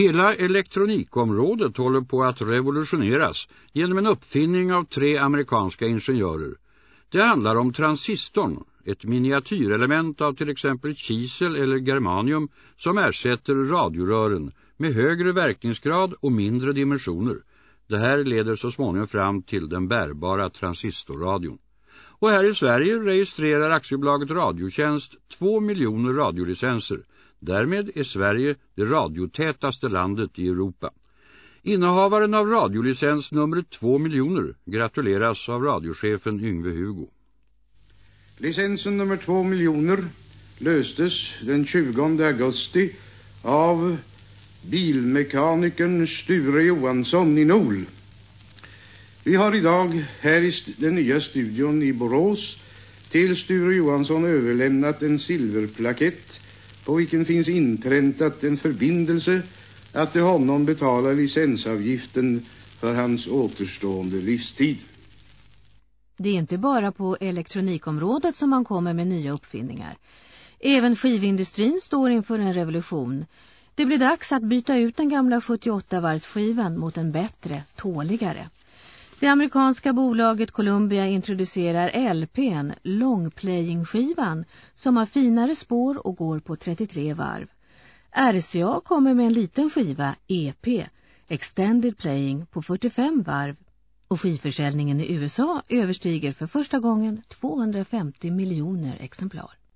Hela elektronikområdet håller på att revolutioneras genom en uppfinning av tre amerikanska ingenjörer. Det handlar om transistorn, ett miniatyrelement av till exempel kisel eller germanium som ersätter radiorören med högre verkningsgrad och mindre dimensioner. Det här leder så småningom fram till den bärbara transistorradion. Och här i Sverige registrerar aktiebolaget Radiotjänst 2 miljoner radiolicenser. Därmed är Sverige det radiotätaste landet i Europa. Innehavaren av radiolicens nummer 2 miljoner gratuleras av radiochefen Yngve Hugo. Licensen nummer 2 miljoner löstes den 20 augusti av bilmekanikern Sture Johansson i Nol. Vi har idag här i den nya studion i Borås till Sture Johansson överlämnat en silverplakett på vilken finns inpräntat en förbindelse att till honom betala licensavgiften för hans återstående livstid. Det är inte bara på elektronikområdet som man kommer med nya uppfinningar. Även skivindustrin står inför en revolution. Det blir dags att byta ut den gamla 78-varvsskivan mot en bättre, tåligare. Det amerikanska bolaget Columbia introducerar LPn, longplaying-skivan, som har finare spår och går på 33 varv. RCA kommer med en liten skiva, EP, Extended Playing, på 45 varv och skivförsäljningen i USA överstiger för första gången 250 miljoner exemplar.